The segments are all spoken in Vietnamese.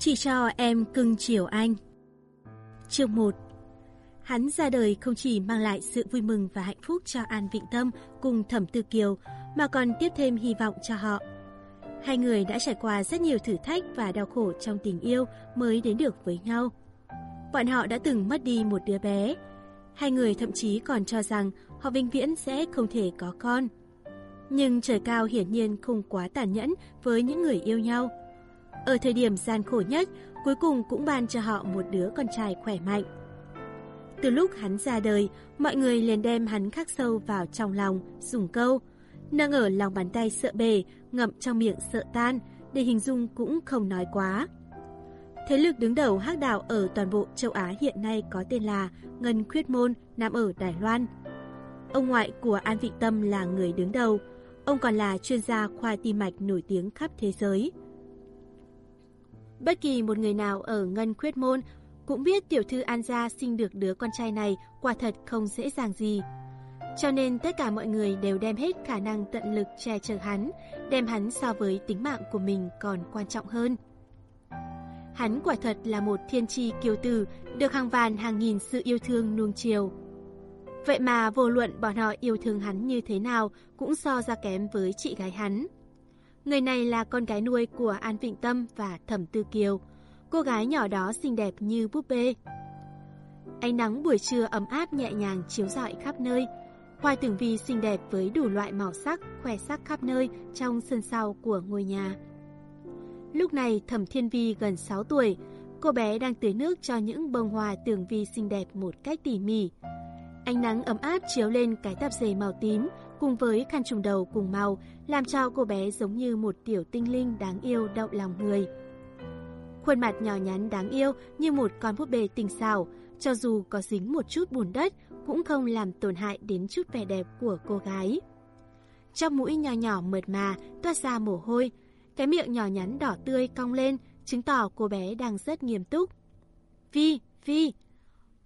Chỉ cho em cưng chiều anh. Chương 1 Hắn ra đời không chỉ mang lại sự vui mừng và hạnh phúc cho An Vịnh Tâm cùng Thẩm Tư Kiều, mà còn tiếp thêm hy vọng cho họ. Hai người đã trải qua rất nhiều thử thách và đau khổ trong tình yêu mới đến được với nhau. Bọn họ đã từng mất đi một đứa bé. Hai người thậm chí còn cho rằng họ vĩnh viễn sẽ không thể có con. Nhưng trời cao hiển nhiên không quá tàn nhẫn với những người yêu nhau. Ở thời điểm gian khổ nhất, cuối cùng cũng ban cho họ một đứa con trai khỏe mạnh. Từ lúc hắn ra đời, mọi người liền đem hắn khắc sâu vào trong lòng, dùng câu, nâng ở lòng bàn tay sợ bề, ngậm trong miệng sợ tan, để hình dung cũng không nói quá. Thế lực đứng đầu hắc đạo ở toàn bộ châu Á hiện nay có tên là Ngân Khuyết Môn, nằm ở Đài Loan. Ông ngoại của An Vịnh Tâm là người đứng đầu, ông còn là chuyên gia khoa tim mạch nổi tiếng khắp thế giới. Bất kỳ một người nào ở Ngân Khuyết Môn cũng biết tiểu thư An Gia sinh được đứa con trai này quả thật không dễ dàng gì. Cho nên tất cả mọi người đều đem hết khả năng tận lực che chở hắn, đem hắn so với tính mạng của mình còn quan trọng hơn. Hắn quả thật là một thiên tri kiều tử, được hàng vàn hàng nghìn sự yêu thương nuông chiều. Vậy mà vô luận bọn họ yêu thương hắn như thế nào cũng so ra kém với chị gái hắn. Người này là con gái nuôi của An Vịnh Tâm và Thẩm Tư Kiều. Cô gái nhỏ đó xinh đẹp như búp bê. Ánh nắng buổi trưa ấm áp nhẹ nhàng chiếu rọi khắp nơi. Hoa tường vi xinh đẹp với đủ loại màu sắc, khoe sắc khắp nơi trong sân sau của ngôi nhà. Lúc này Thẩm Thiên Vi gần 6 tuổi, cô bé đang tưới nước cho những bông hoa tường vi xinh đẹp một cách tỉ mỉ. Ánh nắng ấm áp chiếu lên cái tạp dề màu tím cùng với khăn trùng đầu cùng màu làm cho cô bé giống như một tiểu tinh linh đáng yêu động lòng người. Khuôn mặt nhỏ nhắn đáng yêu như một con búp bê tình xảo, cho dù có dính một chút bùn đất cũng không làm tổn hại đến chút vẻ đẹp của cô gái. Trong mũi nhỏ nhỏ mượt mà toát ra mồ hôi, cái miệng nhỏ nhắn đỏ tươi cong lên, chứng tỏ cô bé đang rất nghiêm túc. Vi, Vi!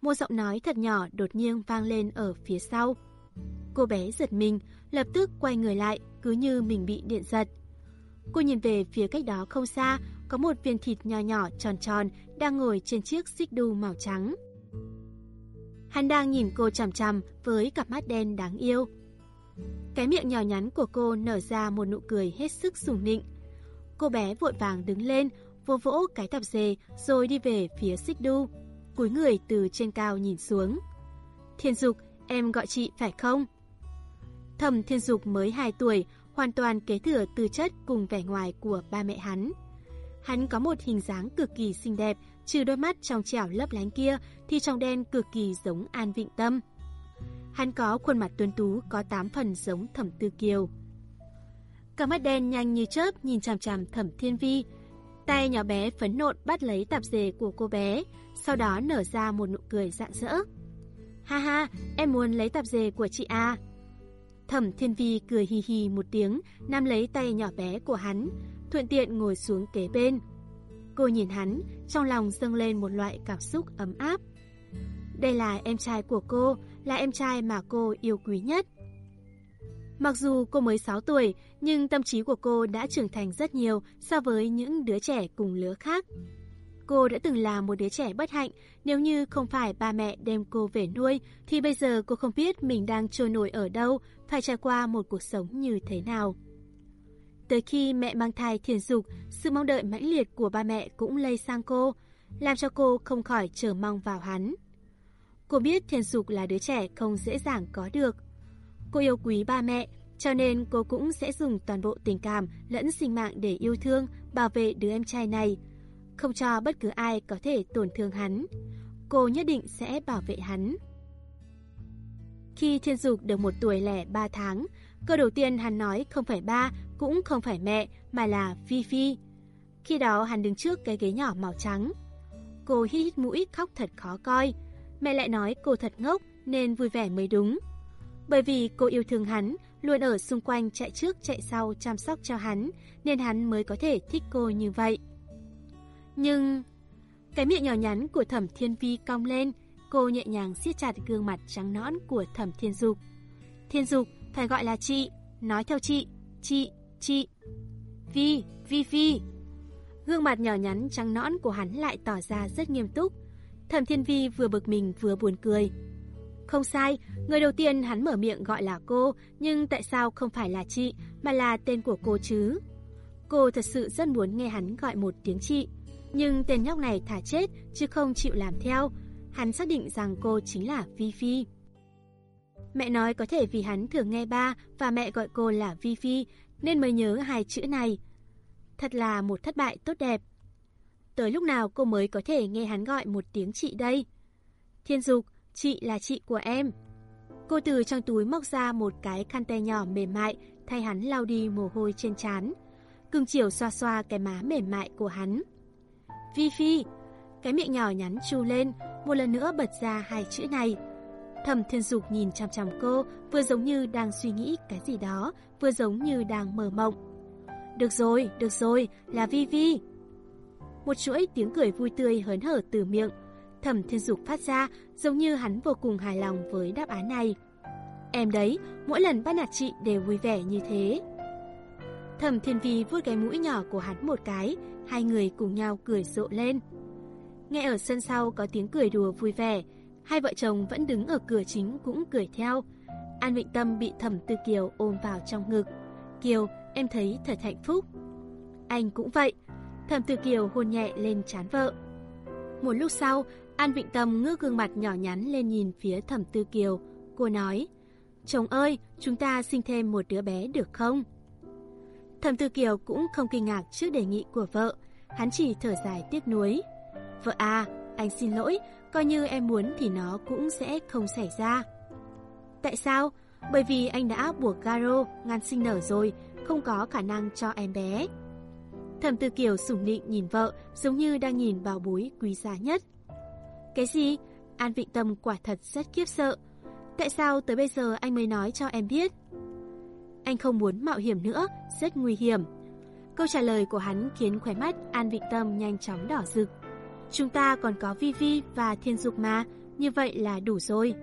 Một giọng nói thật nhỏ đột nhiên vang lên ở phía sau. Cô bé giật mình, lập tức quay người lại, cứ như mình bị điện giật. Cô nhìn về phía cách đó không xa, có một viên thịt nhỏ nhỏ tròn tròn đang ngồi trên chiếc xích đu màu trắng. Hắn đang nhìn cô chằm chằm với cặp mắt đen đáng yêu. Cái miệng nhỏ nhắn của cô nở ra một nụ cười hết sức sủng nịnh. Cô bé vội vàng đứng lên, vô vỗ cái tạp dề rồi đi về phía xích đu. Cúi người từ trên cao nhìn xuống. Thiên Dục, em gọi chị phải không? Thẩm Thiên Dục mới 2 tuổi, hoàn toàn kế thừa tư chất cùng vẻ ngoài của ba mẹ hắn. Hắn có một hình dáng cực kỳ xinh đẹp, trừ đôi mắt trong trẻo lấp lánh kia thì trong đen cực kỳ giống An Vịnh Tâm. Hắn có khuôn mặt tuấn tú có 8 phần giống Thẩm Tư Kiều. Cả mắt đen nhanh như chớp nhìn chằm chằm Thẩm Thiên Vi. Tay nhỏ bé phấn nộn bắt lấy tạp dề của cô bé, sau đó nở ra một nụ cười rạng rỡ. Ha ha, em muốn lấy tạp dề của chị A. Thẩm Thiên Vi cười hì hì một tiếng, nắm lấy tay nhỏ bé của hắn, thuận tiện ngồi xuống kế bên. Cô nhìn hắn, trong lòng dâng lên một loại cảm xúc ấm áp. Đây là em trai của cô, là em trai mà cô yêu quý nhất. Mặc dù cô mới 6 tuổi, nhưng tâm trí của cô đã trưởng thành rất nhiều so với những đứa trẻ cùng lứa khác. Cô đã từng là một đứa trẻ bất hạnh, nếu như không phải ba mẹ đem cô về nuôi, thì bây giờ cô không biết mình đang trôi nổi ở đâu, phải trải qua một cuộc sống như thế nào. Tới khi mẹ mang thai thiền dục, sự mong đợi mãnh liệt của ba mẹ cũng lây sang cô, làm cho cô không khỏi chờ mong vào hắn. Cô biết thiền dục là đứa trẻ không dễ dàng có được. Cô yêu quý ba mẹ, cho nên cô cũng sẽ dùng toàn bộ tình cảm lẫn sinh mạng để yêu thương, bảo vệ đứa em trai này, không cho bất cứ ai có thể tổn thương hắn. Cô nhất định sẽ bảo vệ hắn. Khi Thiên Dục được một tuổi lẻ ba tháng, câu đầu tiên hắn nói không phải ba, cũng không phải mẹ, mà là Phi Phi. Khi đó hắn đứng trước cái ghế nhỏ màu trắng. Cô hít hít mũi khóc thật khó coi. Mẹ lại nói cô thật ngốc nên vui vẻ mới đúng. Bởi vì cô yêu thương hắn, luôn ở xung quanh chạy trước chạy sau chăm sóc cho hắn, nên hắn mới có thể thích cô như vậy. Nhưng... Cái miệng nhỏ nhắn của thẩm thiên vi cong lên, cô nhẹ nhàng siết chặt gương mặt trắng nõn của thẩm thiên dục. Thiên dục, phải gọi là chị, nói theo chị, chị, chị. Vi, Vi Vi. Gương mặt nhỏ nhắn trắng nõn của hắn lại tỏ ra rất nghiêm túc. Thẩm Thiên Vi vừa bực mình vừa buồn cười. Không sai, người đầu tiên hắn mở miệng gọi là cô, nhưng tại sao không phải là chị, mà là tên của cô chứ? Cô thật sự rất muốn nghe hắn gọi một tiếng chị. Nhưng tên nhóc này thả chết chứ không chịu làm theo. Hắn xác định rằng cô chính là Vi Phi. Mẹ nói có thể vì hắn thường nghe ba và mẹ gọi cô là Vi Phi nên mới nhớ hai chữ này. Thật là một thất bại tốt đẹp. Tới lúc nào cô mới có thể nghe hắn gọi một tiếng chị đây? Thiên Dục, chị là chị của em. Cô từ trong túi móc ra một cái khăn tay nhỏ mềm mại thay hắn lau đi mồ hôi trên trán. Cưng chiều xoa xoa cái má mềm mại của hắn. Vi Phi, cái miệng nhỏ nhắn chu lên, một lần nữa bật ra hai chữ này. Thẩm Thiên Dục nhìn chằm chằm cô, vừa giống như đang suy nghĩ cái gì đó, vừa giống như đang mơ mộng. Được rồi, được rồi, là Vi Vi. Một chuỗi tiếng cười vui tươi hớn hở từ miệng. Thẩm Thiên Dục phát ra, giống như hắn vô cùng hài lòng với đáp án này. Em đấy, mỗi lần bắt nạt chị đều vui vẻ như thế. Thẩm Thiên Vi vuốt cái mũi nhỏ của hắn một cái, hai người cùng nhau cười rộ lên. Nghe ở sân sau có tiếng cười đùa vui vẻ, hai vợ chồng vẫn đứng ở cửa chính cũng cười theo. An Vịnh Tâm bị Thẩm Tư Kiều ôm vào trong ngực. Kiều, em thấy thật hạnh phúc. Anh cũng vậy. Thẩm Tư Kiều hôn nhẹ lên trán vợ. Một lúc sau, An Vịnh Tâm ngước gương mặt nhỏ nhắn lên nhìn phía Thẩm Tư Kiều. Cô nói, chồng ơi, chúng ta sinh thêm một đứa bé được không? Thẩm Tư Kiều cũng không kinh ngạc trước đề nghị của vợ. Hắn chỉ thở dài tiếc nuối. Vợ à, anh xin lỗi, coi như em muốn thì nó cũng sẽ không xảy ra. Tại sao? Bởi vì anh đã buộc Garo ngăn sinh nở rồi, không có khả năng cho em bé. Thẩm Tư Kiều sủng nịnh nhìn vợ, giống như đang nhìn bảo bối quý giá nhất. Cái gì? An Vịnh Tâm quả thật rất kiếp sợ. Tại sao tới bây giờ anh mới nói cho em biết? Anh không muốn mạo hiểm nữa, rất nguy hiểm. Câu trả lời của hắn khiến khóe mắt An Vịnh Tâm nhanh chóng đỏ rực. Chúng ta còn có Vi Vi và Thiên Dục mà, như vậy là đủ rồi.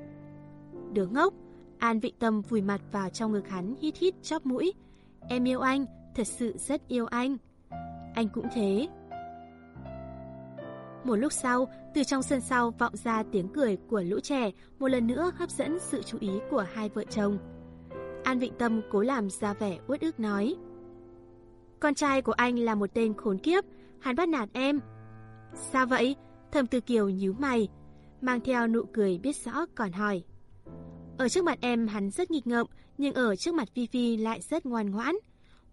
Đứa ngốc, An Vịnh Tâm vùi mặt vào trong ngực hắn hít hít chóp mũi. Em yêu anh, thật sự rất yêu anh. Anh cũng thế. Một lúc sau, từ trong sân sau vọng ra tiếng cười của lũ trẻ, một lần nữa hấp dẫn sự chú ý của hai vợ chồng. An Vịnh Tâm cố làm ra vẻ uất ức nói. Con trai của anh là một tên khốn kiếp, hắn bắt nạt em. Sao vậy? Thầm Tư Kiều nhíu mày, mang theo nụ cười biết rõ còn hỏi. Ở trước mặt em hắn rất nghịch ngợm, nhưng ở trước mặt Phi Phi lại rất ngoan ngoãn.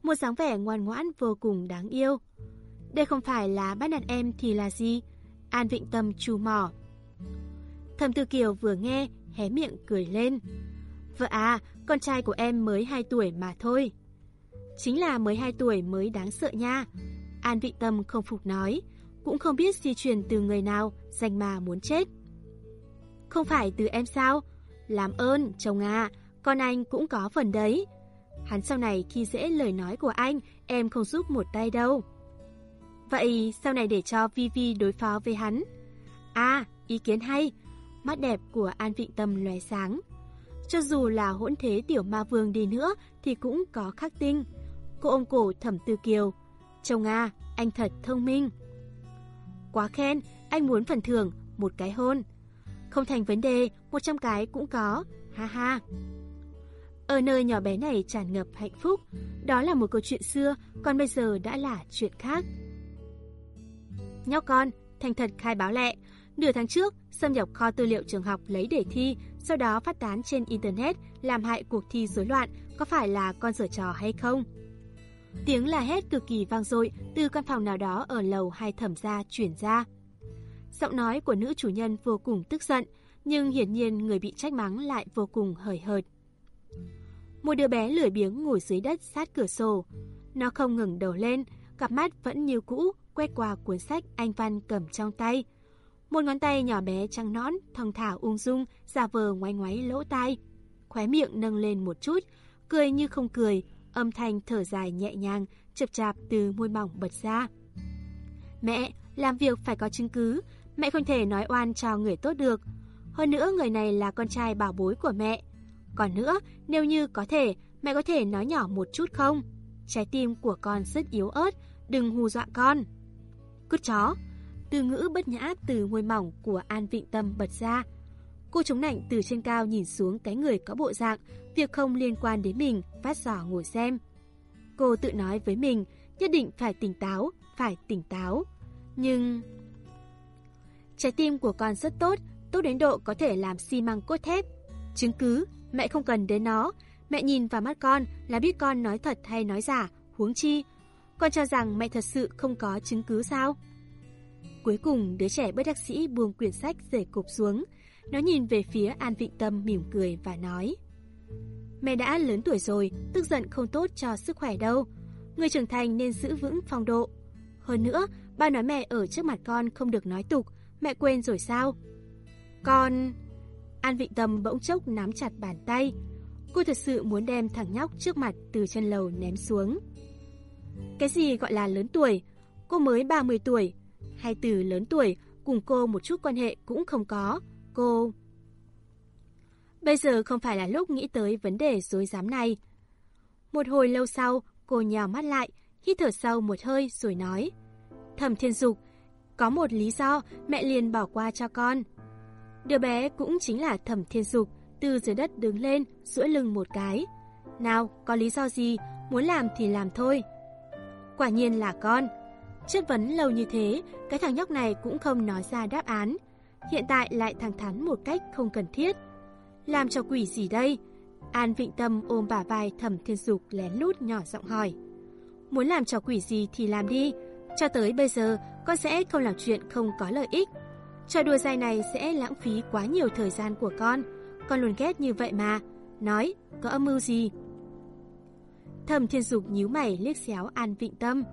Một dáng vẻ ngoan ngoãn vô cùng đáng yêu. Đây không phải là bắt nạt em thì là gì? An Vịnh Tâm trù mỏ. Thầm Tư Kiều vừa nghe, hé miệng cười lên. Vợ à, con trai của em mới 2 tuổi mà thôi. Chính là mới 2 tuổi mới đáng sợ nha. An vị Tâm không phục nói, cũng không biết di truyền từ người nào, danh mà muốn chết. Không phải từ em sao? Làm ơn, chồng à, con anh cũng có phần đấy. Hắn sau này khi dễ lời nói của anh, em không giúp một tay đâu. Vậy sau này để cho Vivi đối phó với hắn. À, ý kiến hay. Mắt đẹp của An Vịnh Tâm lóe sáng. Cho dù là hỗn thế tiểu ma vương đi nữa thì cũng có khắc tinh. Cô ôm cổ thẩm tư kiều. Chồng à, anh thật thông minh. Quá khen, anh muốn phần thưởng, một cái hôn. Không thành vấn đề, 100 cái cũng có, ha ha. Ở nơi nhỏ bé này tràn ngập hạnh phúc, đó là một câu chuyện xưa, còn bây giờ đã là chuyện khác. Nhóc con, thành thật khai báo lẹ. Nửa tháng trước, xâm nhập kho tư liệu trường học lấy để thi, sau đó phát tán trên Internet, làm hại cuộc thi rối loạn, có phải là con dở trò hay không? Tiếng là hét cực kỳ vang dội từ căn phòng nào đó ở lầu hai thẩm gia chuyển ra. Giọng nói của nữ chủ nhân vô cùng tức giận, nhưng hiển nhiên người bị trách mắng lại vô cùng hời hợt. Một đứa bé lười biếng ngồi dưới đất sát cửa sổ. Nó không ngừng đầu lên, cặp mắt vẫn như cũ, quét qua cuốn sách anh Văn cầm trong tay. Một ngón tay nhỏ bé trắng nõn, thong thả ung dung, giả vờ ngoáy ngoáy lỗ tai. Khóe miệng nâng lên một chút, cười như không cười, âm thanh thở dài nhẹ nhàng, chập chạp từ môi mỏng bật ra. Mẹ, làm việc phải có chứng cứ, mẹ không thể nói oan cho người tốt được. Hơn nữa người này là con trai bảo bối của mẹ. Còn nữa, nếu như có thể, mẹ có thể nói nhỏ một chút không? Trái tim của con rất yếu ớt, đừng hù dọa con. cút chó. Từ ngữ bất nhã từ môi mỏng của An Vịnh Tâm bật ra. Cô chống nạnh từ trên cao nhìn xuống cái người có bộ dạng, việc không liên quan đến mình, phát giỏ ngồi xem. Cô tự nói với mình, nhất định phải tỉnh táo, phải tỉnh táo. Nhưng... Trái tim của con rất tốt, tốt đến độ có thể làm xi măng cốt thép. Chứng cứ, mẹ không cần đến nó. Mẹ nhìn vào mắt con là biết con nói thật hay nói giả, huống chi. Con cho rằng mẹ thật sự không có chứng cứ sao? Cuối cùng, đứa trẻ bất đắc sĩ buông quyển sách rể cụp xuống. Nó nhìn về phía An Vịnh Tâm mỉm cười và nói. Mẹ đã lớn tuổi rồi, tức giận không tốt cho sức khỏe đâu. Người trưởng thành nên giữ vững phong độ. Hơn nữa, ba nói mẹ ở trước mặt con không được nói tục, mẹ quên rồi sao? Con... An Vịnh Tâm bỗng chốc nắm chặt bàn tay. Cô thật sự muốn đem thằng nhóc trước mặt từ chân lầu ném xuống. Cái gì gọi là lớn tuổi? Cô mới 30 tuổi. Hay từ lớn tuổi, cùng cô một chút quan hệ cũng không có. Cô... Bây giờ không phải là lúc nghĩ tới vấn đề dối dám này. Một hồi lâu sau, cô nhào mắt lại, hít thở sâu một hơi rồi nói. Thẩm thiên dục, có một lý do mẹ liền bỏ qua cho con. Đứa bé cũng chính là thẩm thiên dục, từ dưới đất đứng lên, duỗi lưng một cái. Nào, có lý do gì, muốn làm thì làm thôi. Quả nhiên là con. Chất vấn lâu như thế, cái thằng nhóc này cũng không nói ra đáp án. Hiện tại lại thẳng thắn một cách không cần thiết. Làm cho quỷ gì đây? An Vịnh Tâm ôm bả vai thẩm thiên dục lén lút nhỏ giọng hỏi. Muốn làm trò quỷ gì thì làm đi. Cho tới bây giờ, con sẽ không làm chuyện không có lợi ích. Trò đùa dài này sẽ lãng phí quá nhiều thời gian của con. Con luôn ghét như vậy mà. Nói, có âm mưu gì? Thẩm thiên dục nhíu mày liếc xéo An Vịnh Tâm.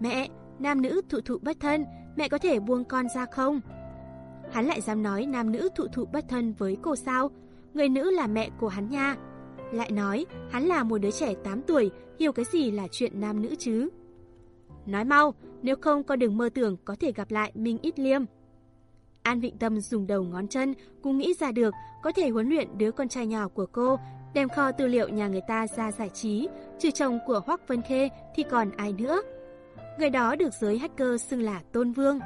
Mẹ, nam nữ thụ thụ bất thân, mẹ có thể buông con ra không? Hắn lại dám nói nam nữ thụ thụ bất thân với cô sao? Người nữ là mẹ của hắn nha. Lại nói, hắn là một đứa trẻ 8 tuổi, hiểu cái gì là chuyện nam nữ chứ? Nói mau, nếu không con đừng mơ tưởng có thể gặp lại Minh Ít Liêm. An Vịnh Tâm dùng đầu ngón chân, cũng nghĩ ra được có thể huấn luyện đứa con trai nhỏ của cô, đem kho tư liệu nhà người ta ra giải trí, trừ chồng của Hoắc Vân Khê thì còn ai nữa. Người đó được giới hacker xưng là Tôn Vương.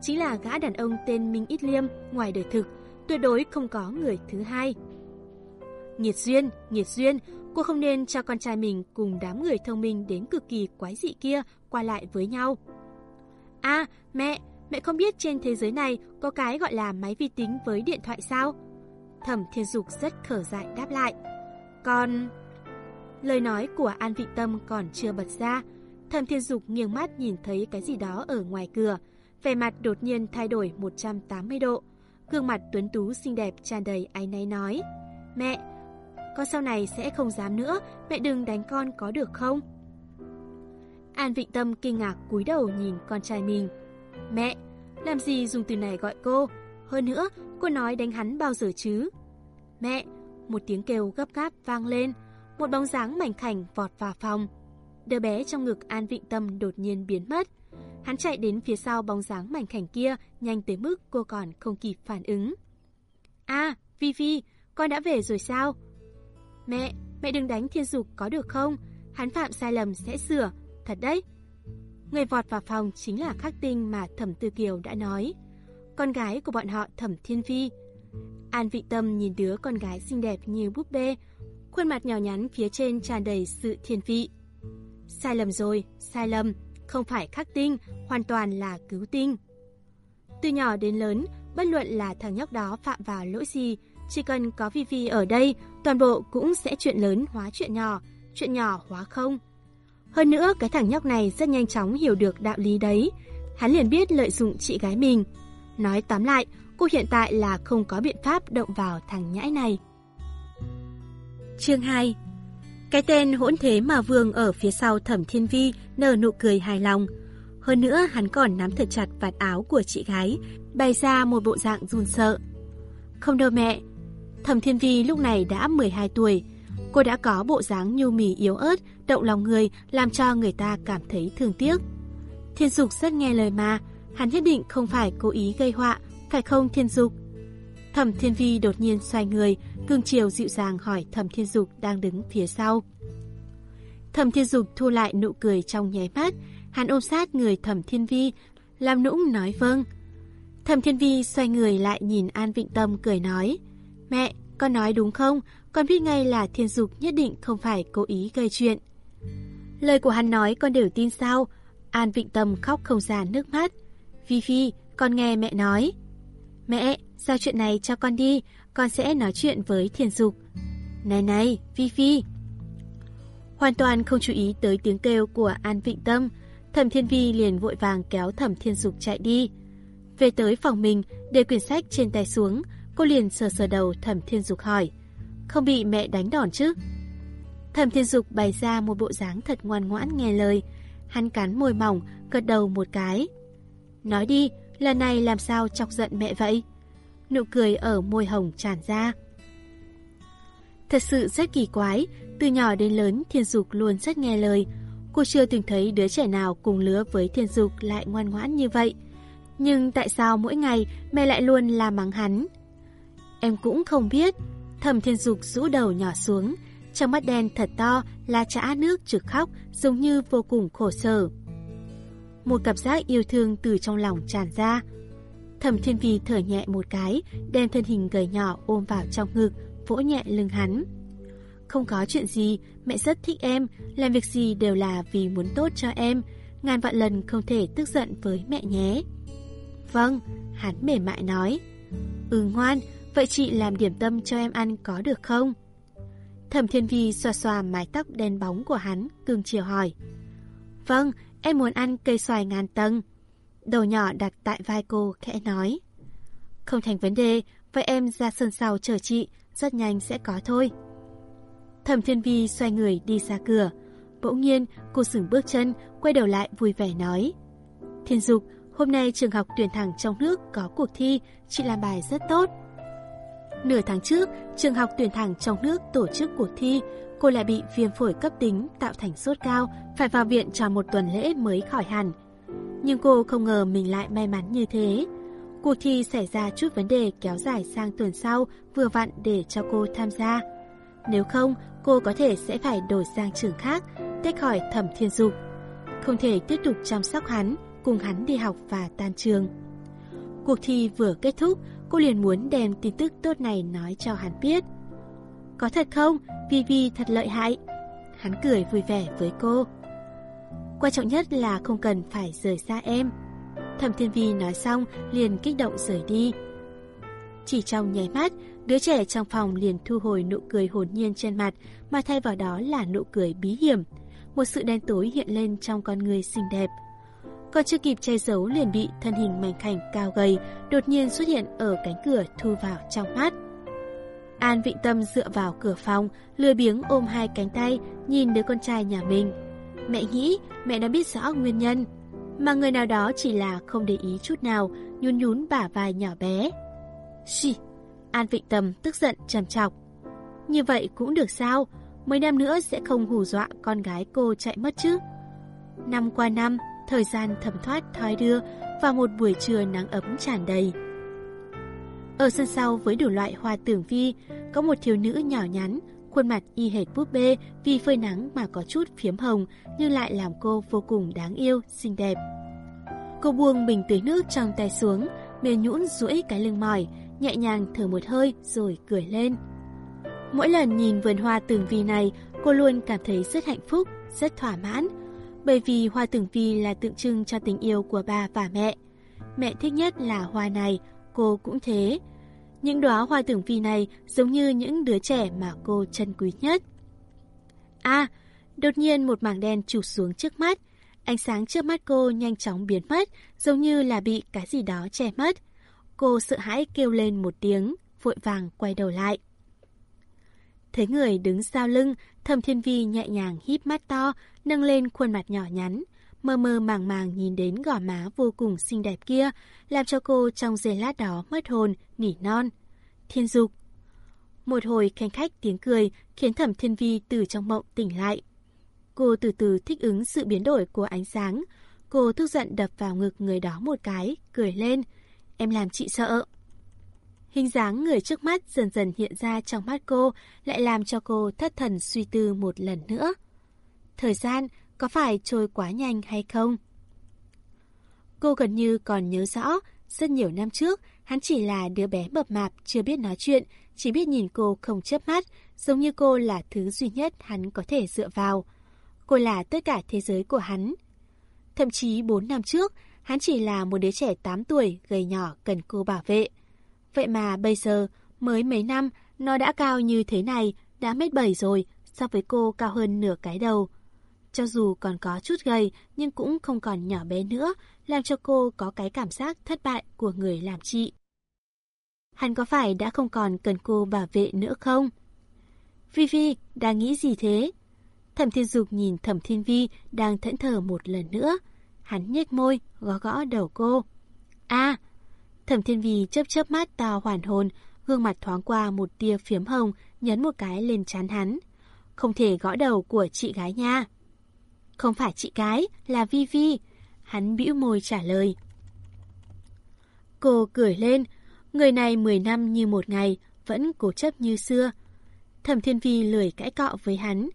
Chính là gã đàn ông tên Minh Ít Liêm ngoài đời thực, tuyệt đối không có người thứ hai. Nghiệt duyên, nghiệt duyên, cô không nên cho con trai mình cùng đám người thông minh đến cực kỳ quái dị kia qua lại với nhau. À, mẹ, mẹ không biết trên thế giới này có cái gọi là máy vi tính với điện thoại sao? Thẩm Thiên Dục rất khở dại đáp lại. Con... Lời nói của An Vị Tâm còn chưa bật ra. Thẩm Thiên Dục nghiêng mắt nhìn thấy cái gì đó ở ngoài cửa. Vẻ mặt đột nhiên thay đổi 180 độ. Gương mặt tuấn tú xinh đẹp tràn đầy áy náy nói. Mẹ, con sau này sẽ không dám nữa, mẹ đừng đánh con có được không? An Vịnh Tâm kinh ngạc cúi đầu nhìn con trai mình. Mẹ, làm gì dùng từ này gọi cô? Hơn nữa, cô nói đánh hắn bao giờ chứ? Mẹ, một tiếng kêu gấp gáp vang lên, một bóng dáng mảnh khảnh vọt vào phòng. Đứa bé trong ngực An Vịnh Tâm đột nhiên biến mất. Hắn chạy đến phía sau bóng dáng mảnh khảnh kia, nhanh tới mức cô còn không kịp phản ứng. À, Vi Vi, con đã về rồi sao? Mẹ, mẹ đừng đánh thiên dục có được không? Hắn phạm sai lầm sẽ sửa, thật đấy. Người vọt vào phòng chính là khắc tinh mà Thẩm Tư Kiều đã nói. Con gái của bọn họ Thẩm Thiên Phi. An Vị Tâm nhìn đứa con gái xinh đẹp như búp bê, khuôn mặt nhỏ nhắn phía trên tràn đầy sự thiên vị. Sai lầm rồi, sai lầm, không phải khắc tinh, hoàn toàn là cứu tinh. Từ nhỏ đến lớn, bất luận là thằng nhóc đó phạm vào lỗi gì, chỉ cần có Vi Vi ở đây, toàn bộ cũng sẽ chuyện lớn hóa chuyện nhỏ, chuyện nhỏ hóa không. Hơn nữa, cái thằng nhóc này rất nhanh chóng hiểu được đạo lý đấy. Hắn liền biết lợi dụng chị gái mình. Nói tóm lại, cô hiện tại là không có biện pháp động vào thằng nhãi này. Chương 2 cái tên hỗn thế mà Vương ở phía sau thẩm thiên vi nở nụ cười hài lòng. Hơn nữa, hắn còn nắm thật chặt vạt áo của chị gái, bày ra một bộ dạng run sợ. Không đâu mẹ, Thẩm Thiên Vi lúc này đã 12 tuổi. Cô đã có bộ dáng nhu mì yếu ớt, động lòng người, làm cho người ta cảm thấy thương tiếc. Thiên Dục rất nghe lời mà, hắn nhất định không phải cố ý gây họa, phải không Thiên Dục? Thẩm Thiên Vi đột nhiên xoay người, cương chiều dịu dàng hỏi Thẩm Thiên Dục đang đứng phía sau. Thẩm Thiên Dục thu lại nụ cười trong nháy mắt, hắn ôm sát người Thẩm Thiên Vi, làm Nũng nói vâng. Thẩm Thiên Vi xoay người lại nhìn An Vịnh Tâm cười nói. Mẹ, con nói đúng không? Con biết ngay là Thiên Dục nhất định không phải cố ý gây chuyện. Lời của hắn nói con đều tin sao? An Vịnh Tâm khóc không ra nước mắt. Vi Phi, con nghe mẹ nói. Mẹ, giao chuyện này cho con đi, con sẽ nói chuyện với thiền Dục. Này này, Phi Phi. Hoàn toàn không chú ý tới tiếng kêu của An Vịnh Tâm, Thẩm Thiên Vi liền vội vàng kéo Thẩm Thiên Dục chạy đi. Về tới phòng mình, để quyển sách trên tay xuống, cô liền sờ sờ đầu Thẩm Thiên Dục hỏi. Không bị mẹ đánh đòn chứ? Thẩm Thiên Dục bày ra một bộ dáng thật ngoan ngoãn nghe lời. Hắn cắn môi mỏng, gật đầu một cái. Nói đi, lần này làm sao chọc giận mẹ vậy? Nụ cười ở môi hồng tràn ra. Thật sự rất kỳ quái, từ nhỏ đến lớn Thiên Dục luôn rất nghe lời. Cô chưa từng thấy đứa trẻ nào cùng lứa với Thiên Dục lại ngoan ngoãn như vậy. Nhưng tại sao mỗi ngày mẹ lại luôn la mắng hắn? Em cũng không biết. Thầm Thiên Dục rũ đầu nhỏ xuống, trong mắt đen thật to là trả nước trực khóc giống như vô cùng khổ sở. Một cảm giác yêu thương từ trong lòng tràn ra. Thẩm Thiên Vi thở nhẹ một cái, đem thân hình gầy nhỏ ôm vào trong ngực, vỗ nhẹ lưng hắn. Không có chuyện gì, mẹ rất thích em, làm việc gì đều là vì muốn tốt cho em, ngàn vạn lần không thể tức giận với mẹ nhé. Vâng, hắn mềm mại nói. Ừ ngoan, vậy chị làm điểm tâm cho em ăn có được không? Thẩm Thiên Vi xoa xoa mái tóc đen bóng của hắn, cương chiều hỏi. Vâng, em muốn ăn cây xoài ngàn tầng. Đầu nhỏ đặt tại vai cô khẽ nói. Không thành vấn đề, vậy em ra sân sau chờ chị, rất nhanh sẽ có thôi. Thẩm Thiên Vi xoay người đi ra cửa. Bỗng nhiên, cô sửng bước chân, quay đầu lại vui vẻ nói. Thiên Dục, hôm nay trường học tuyển thẳng trong nước có cuộc thi, chị làm bài rất tốt. Nửa tháng trước, trường học tuyển thẳng trong nước tổ chức cuộc thi, cô lại bị viêm phổi cấp tính tạo thành sốt cao, phải vào viện cho một tuần lễ mới khỏi hẳn. Nhưng cô không ngờ mình lại may mắn như thế. Cuộc thi xảy ra chút vấn đề kéo dài sang tuần sau, vừa vặn để cho cô tham gia. Nếu không, cô có thể sẽ phải đổi sang trường khác, tách khỏi thẩm thiên dục. Không thể tiếp tục chăm sóc hắn, cùng hắn đi học và tan trường. Cuộc thi vừa kết thúc, cô liền muốn đem tin tức tốt này nói cho hắn biết. Có thật không? Vivi thật lợi hại. Hắn cười vui vẻ với cô. Quan trọng nhất là không cần phải rời xa em. Thẩm Thiên Vi nói xong liền kích động rời đi. Chỉ trong nháy mắt, đứa trẻ trong phòng liền thu hồi nụ cười hồn nhiên trên mặt mà thay vào đó là nụ cười bí hiểm. Một sự đen tối hiện lên trong con người xinh đẹp. Còn chưa kịp che giấu liền bị thân hình mảnh khảnh cao gầy đột nhiên xuất hiện ở cánh cửa thu vào trong mắt. An Vịnh Tâm dựa vào cửa phòng, lười biếng ôm hai cánh tay, nhìn đứa con trai nhà mình. Mẹ nghĩ mẹ đã biết rõ nguyên nhân, mà người nào đó chỉ là không để ý chút nào, nhún nhún bả vai nhỏ bé. Xì, An Vịnh Tâm tức giận trầm chọc. Như vậy cũng được sao, mấy năm nữa sẽ không hù dọa con gái cô chạy mất chứ. Năm qua năm, thời gian thấm thoát thoi đưa và một buổi trưa nắng ấm tràn đầy. Ở sân sau với đủ loại hoa tưởng vi, có một thiếu nữ nhỏ nhắn, khuôn mặt y hệt búp bê vì phơi nắng mà có chút phiếm hồng nhưng lại làm cô vô cùng đáng yêu, xinh đẹp. Cô buông bình tưới nước trong tay xuống, mềm nhũn duỗi cái lưng mỏi, nhẹ nhàng thở một hơi rồi cười lên. Mỗi lần nhìn vườn hoa tường vi này, cô luôn cảm thấy rất hạnh phúc, rất thỏa mãn. Bởi vì hoa tường vi là tượng trưng cho tình yêu của bà và mẹ. Mẹ thích nhất là hoa này, cô cũng thế. Những đóa hoa tưởng vi này giống như những đứa trẻ mà cô trân quý nhất. À, đột nhiên một mảng đen chụp xuống trước mắt. Ánh sáng trước mắt cô nhanh chóng biến mất, giống như là bị cái gì đó che mất. Cô sợ hãi kêu lên một tiếng, vội vàng quay đầu lại. Thấy người đứng sau lưng, thầm thiên vi nhẹ nhàng híp mắt to, nâng lên khuôn mặt nhỏ nhắn, mơ mơ màng màng nhìn đến gò má vô cùng xinh đẹp kia, làm cho cô trong giây lát đó mất hồn, nỉ non. Thiên dục. Một hồi khanh khách tiếng cười khiến thẩm thiên vi từ trong mộng tỉnh lại. Cô từ từ thích ứng sự biến đổi của ánh sáng. Cô tức giận đập vào ngực người đó một cái, cười lên. Em làm chị sợ. Hình dáng người trước mắt dần dần hiện ra trong mắt cô, lại làm cho cô thất thần suy tư một lần nữa. Thời gian có phải trôi quá nhanh hay không? Cô gần như còn nhớ rõ, rất nhiều năm trước, hắn chỉ là đứa bé mập mạp, chưa biết nói chuyện, chỉ biết nhìn cô không chớp mắt, giống như cô là thứ duy nhất hắn có thể dựa vào. Cô là tất cả thế giới của hắn. Thậm chí 4 năm trước, hắn chỉ là một đứa trẻ 8 tuổi, gầy nhỏ, cần cô bảo vệ. Vậy mà bây giờ, mới mấy năm, nó đã cao như thế này, đã mét bảy rồi, so với cô cao hơn nửa cái đầu. Cho dù còn có chút gầy, nhưng cũng không còn nhỏ bé nữa, làm cho cô có cái cảm giác thất bại của người làm chị. Hắn có phải đã không còn cần cô bảo vệ nữa không? Vivi, đang nghĩ gì thế? Thẩm Thiên Dục nhìn Thẩm Thiên Vi đang thẫn thờ một lần nữa. Hắn nhếch môi, gõ gõ đầu cô. a Thẩm Thiên Vi chớp chớp mắt to hoàn hồn, gương mặt thoáng qua một tia phiếm hồng, nhấn một cái lên chán hắn. Không thể gõ đầu của chị gái nha. Không phải chị gái, là Vi Vi. Hắn bĩu môi trả lời. Cô cười lên, người này 10 năm như một ngày, vẫn cố chấp như xưa. Thẩm Thiên Vi lười cãi cọ với hắn.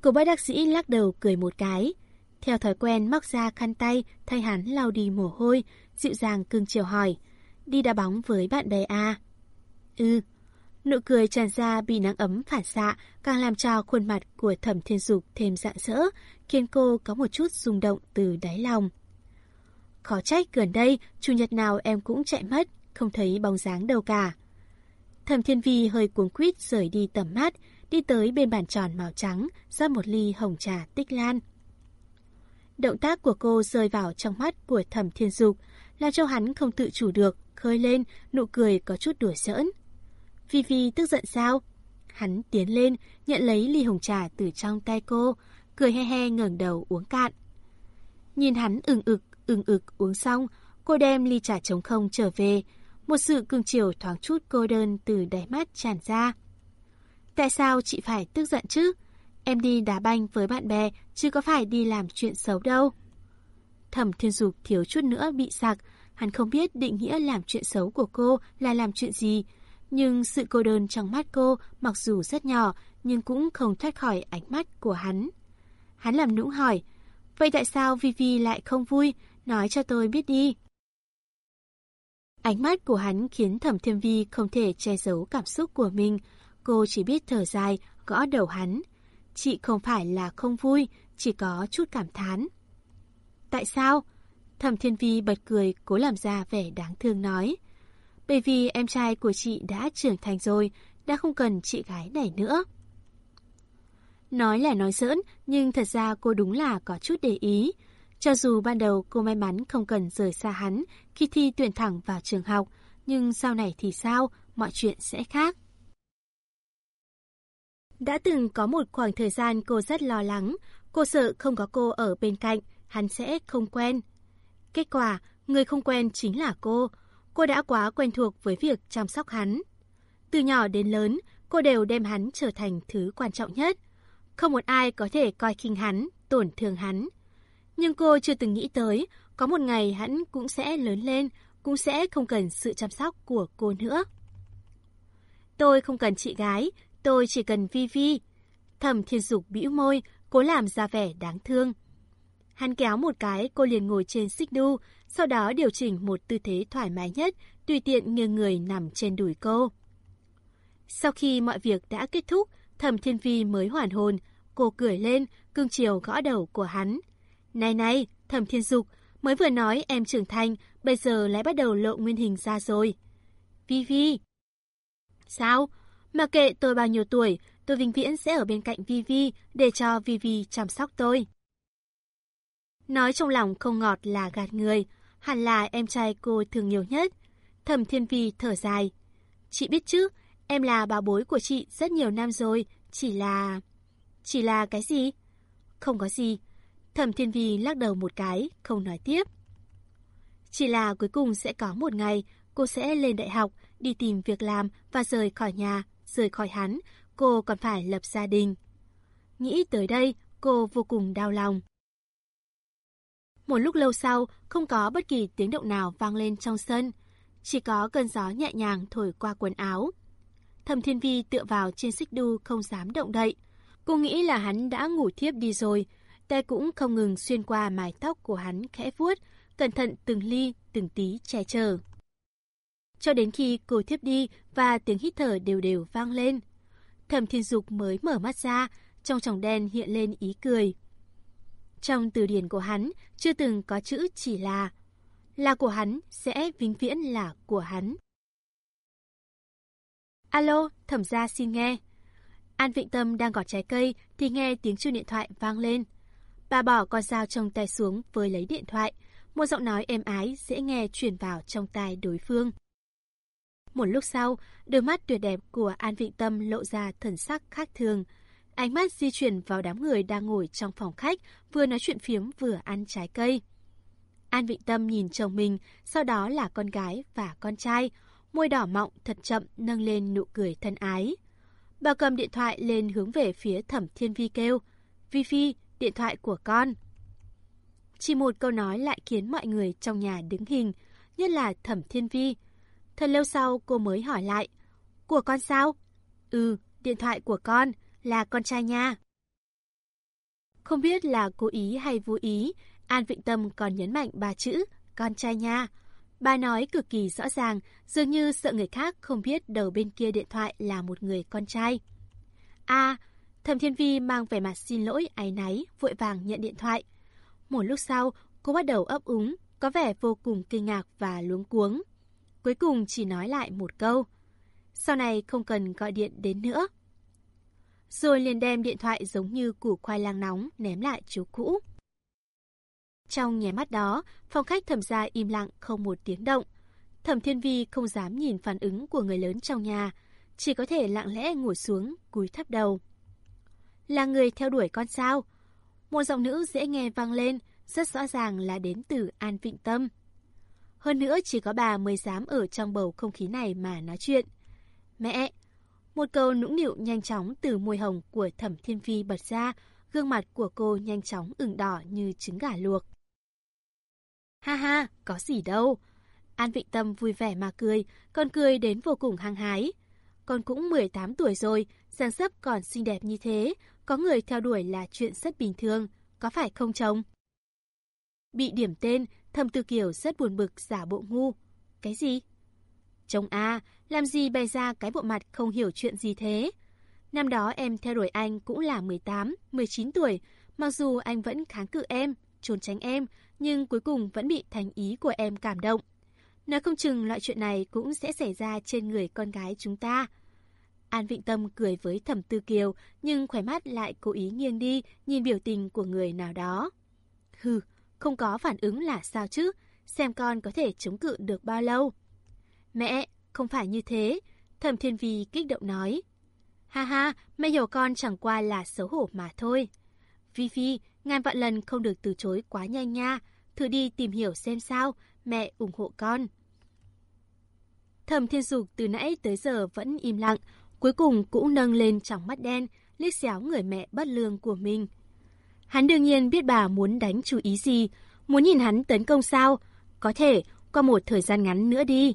Cô bác đắc sĩ lắc đầu cười một cái. Theo thói quen móc ra khăn tay thay hắn lau đi mồ hôi, dịu dàng cưng chiều hỏi. Đi đá bóng với bạn bè à? Ừ. Nụ cười tràn ra bị nắng ấm phản xạ càng làm cho khuôn mặt của thẩm thiên dục thêm rạng rỡ, khiến cô có một chút rung động từ đáy lòng. Khó trách gần đây, chủ nhật nào em cũng chạy mất, không thấy bóng dáng đâu cả. Thẩm Thiên Vi hơi cuống quýt rời đi tầm mắt, đi tới bên bàn tròn màu trắng, rót một ly hồng trà tích lan. Động tác của cô rơi vào trong mắt của Thẩm Thiên Dục, làm cho hắn không tự chủ được, khơi lên, nụ cười có chút đùa giỡn phi phi tức giận sao? Hắn tiến lên, nhận lấy ly hồng trà từ trong tay cô, cười he he ngẩng đầu uống cạn. Nhìn hắn ừng ực, ừng ực uống xong, cô đem ly trà trống không trở về, một sự cương chiều thoáng chút cô đơn từ đáy mắt tràn ra. Tại sao chị phải tức giận chứ? Em đi đá banh với bạn bè, chứ có phải đi làm chuyện xấu đâu. Thẩm thiên dục thiếu chút nữa bị sặc, hắn không biết định nghĩa làm chuyện xấu của cô là làm chuyện gì. Nhưng sự cô đơn trong mắt cô mặc dù rất nhỏ, nhưng cũng không thoát khỏi ánh mắt của hắn. Hắn làm nũng hỏi, vậy tại sao Vivi lại không vui? Nói cho tôi biết đi. Ánh mắt của hắn khiến Thẩm Thiên Vi không thể che giấu cảm xúc của mình. Cô chỉ biết thở dài, gõ đầu hắn. Chị không phải là không vui, chỉ có chút cảm thán. Tại sao? Thẩm Thiên Vi bật cười, cố làm ra vẻ đáng thương nói. Bởi vì em trai của chị đã trưởng thành rồi, đã không cần chị gái này nữa. Nói là nói giỡn, nhưng thật ra cô đúng là có chút để ý. Cho dù ban đầu cô may mắn không cần rời xa hắn khi thi tuyển thẳng vào trường học, nhưng sau này thì sao, mọi chuyện sẽ khác. Đã từng có một khoảng thời gian cô rất lo lắng, cô sợ không có cô ở bên cạnh, hắn sẽ không quen. Kết quả, người không quen chính là cô. Cô đã quá quen thuộc với việc chăm sóc hắn. Từ nhỏ đến lớn, cô đều đem hắn trở thành thứ quan trọng nhất. Không một ai có thể coi khinh hắn, tổn thương hắn. Nhưng cô chưa từng nghĩ tới, có một ngày hắn cũng sẽ lớn lên, cũng sẽ không cần sự chăm sóc của cô nữa. Tôi không cần chị gái, tôi chỉ cần Vi Vi. Thẩm thiên dục bĩu môi, cố làm ra vẻ đáng thương. Hắn kéo một cái, cô liền ngồi trên xích đu, sau đó điều chỉnh một tư thế thoải mái nhất, tùy tiện nghiêng người nằm trên đùi cô. Sau khi mọi việc đã kết thúc, Thẩm Thiên Vi mới hoàn hồn, cô cười lên, cưng chiều gõ đầu của hắn. Này này, Thẩm Thiên Dục, mới vừa nói em trưởng thành, bây giờ lại bắt đầu lộ nguyên hình ra rồi. Vi Vi. Sao? Mà kệ tôi bao nhiêu tuổi, tôi vĩnh viễn sẽ ở bên cạnh Vi Vi để cho Vi Vi chăm sóc tôi. Nói trong lòng không ngọt là gạt người, hẳn là em trai cô thường nhiều nhất. Thẩm Thiên Vi thở dài. Chị biết chứ, em là bà bối của chị rất nhiều năm rồi, chỉ là... Chỉ là cái gì? Không có gì, Thẩm Thiên Vi lắc đầu một cái, không nói tiếp. Chỉ là cuối cùng sẽ có một ngày, cô sẽ lên đại học, đi tìm việc làm và rời khỏi nhà, rời khỏi hắn, cô còn phải lập gia đình. Nghĩ tới đây, cô vô cùng đau lòng. Một lúc lâu sau, không có bất kỳ tiếng động nào vang lên trong sân. Chỉ có cơn gió nhẹ nhàng thổi qua quần áo. Thẩm Thiên Vi tựa vào trên xích đu không dám động đậy. Cô nghĩ là hắn đã ngủ thiếp đi rồi, tay cũng không ngừng xuyên qua mái tóc của hắn khẽ vuốt, cẩn thận từng ly, từng tí che chở. Cho đến khi cô thiếp đi và tiếng hít thở đều đều vang lên. Thẩm Thiên Dục mới mở mắt ra, trong tròng đen hiện lên ý cười. Trong từ điển của hắn chưa từng có chữ chỉ là là của hắn sẽ vĩnh viễn là của hắn. Alo, thẩm gia xin nghe. An Vịnh Tâm đang gọt trái cây thì nghe tiếng chuông điện thoại vang lên. Bà bỏ con dao trong tay xuống với lấy điện thoại. Một giọng nói êm ái dễ nghe truyền vào trong tai đối phương. Một lúc sau, đôi mắt tuyệt đẹp của An Vịnh Tâm lộ ra thần sắc khác thường. Ánh mắt di chuyển vào đám người đang ngồi trong phòng khách, vừa nói chuyện phiếm vừa ăn trái cây. An Vịnh Tâm nhìn chồng mình, sau đó là con gái và con trai. Môi đỏ mọng thật chậm nâng lên nụ cười thân ái. Bà cầm điện thoại lên hướng về phía thẩm thiên vi kêu. Vi Phi, điện thoại của con. Chỉ một câu nói lại khiến mọi người trong nhà đứng hình, nhất là thẩm thiên vi. Thật lâu sau cô mới hỏi lại. Của con sao? Ừ, điện thoại của con, là con trai nha. Không biết là cố ý hay vô ý, An Vịnh Tâm còn nhấn mạnh ba chữ, con trai nha. Bà nói cực kỳ rõ ràng, dường như sợ người khác không biết đầu bên kia điện thoại là một người con trai. A, Thẩm Thiên Vi mang vẻ mặt xin lỗi áy náy, vội vàng nhận điện thoại. Một lúc sau, cô bắt đầu ấp úng, có vẻ vô cùng kinh ngạc và luống cuống. Cuối cùng chỉ nói lại một câu. Sau này không cần gọi điện đến nữa. Rồi liền đem điện thoại giống như củ khoai lang nóng ném lại chỗ cũ. Trong nháy mắt đó, phòng khách thẩm gia im lặng không một tiếng động. Thẩm Thiên Vi không dám nhìn phản ứng của người lớn trong nhà, chỉ có thể lặng lẽ ngồi xuống, cúi thấp đầu. Là người theo đuổi con sao? Một giọng nữ dễ nghe vang lên, rất rõ ràng là đến từ An Vịnh Tâm. Hơn nữa chỉ có bà mới dám ở trong bầu không khí này mà nói chuyện. Mẹ! Một câu nũng nịu nhanh chóng từ môi hồng của Thẩm Thiên phi bật ra, gương mặt của cô nhanh chóng ửng đỏ như trứng gà luộc. Ha ha, có gì đâu. An Vịnh Tâm vui vẻ mà cười, còn cười đến vô cùng hăng hái. Con cũng 18 tuổi rồi, dáng dấp còn xinh đẹp như thế, có người theo đuổi là chuyện rất bình thường, có phải không chồng? Bị điểm tên, thầm tư kiều rất buồn bực giả bộ ngu. Cái gì? Chồng A, làm gì bày ra cái bộ mặt không hiểu chuyện gì thế? Năm đó em theo đuổi anh cũng là 18, 19 tuổi, mặc dù anh vẫn kháng cự em, trốn tránh em, nhưng cuối cùng vẫn bị thành ý của em cảm động. Nói không chừng loại chuyện này cũng sẽ xảy ra trên người con gái chúng ta. An Vịnh Tâm cười với Thẩm Tư Kiều, nhưng khỏe mắt lại cố ý nghiêng đi, nhìn biểu tình của người nào đó. Hừ, không có phản ứng là sao chứ, xem con có thể chống cự được bao lâu. Mẹ, không phải như thế, Thẩm Thiên Vi kích động nói. Ha ha, mẹ hiểu con chẳng qua là xấu hổ mà thôi. Vi Vi, ngàn vạn lần không được từ chối quá nhanh nha, thử đi tìm hiểu xem sao, mẹ ủng hộ con. Thẩm Thiên Dục từ nãy tới giờ vẫn im lặng, cuối cùng cũng nâng lên trong mắt đen, liếc xéo người mẹ bất lương của mình. Hắn đương nhiên biết bà muốn đánh chú ý gì, muốn nhìn hắn tấn công sao, có thể qua một thời gian ngắn nữa đi.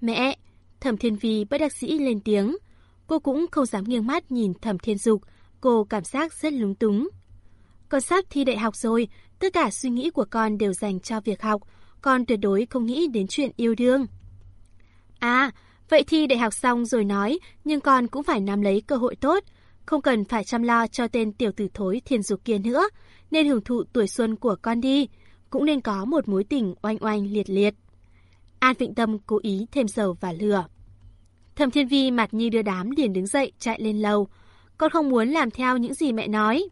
Mẹ, Thẩm Thiên Vi bất đắc sĩ lên tiếng, cô cũng không dám nghiêng mắt nhìn Thẩm Thiên Dục, cô cảm giác rất lúng túng. Con sắp thi đại học rồi, tất cả suy nghĩ của con đều dành cho việc học, con tuyệt đối không nghĩ đến chuyện yêu đương. À, vậy thi đại học xong rồi nói, nhưng con cũng phải nắm lấy cơ hội tốt, không cần phải chăm lo cho tên tiểu tử thối thiên dục kia nữa, nên hưởng thụ tuổi xuân của con đi, cũng nên có một mối tình oanh oanh liệt liệt. An Vịnh Tâm cố ý thêm dầu và lửa. Thẩm Thiên Vi mặt như đưa đám liền đứng dậy chạy lên lầu. Con không muốn làm theo những gì mẹ nói.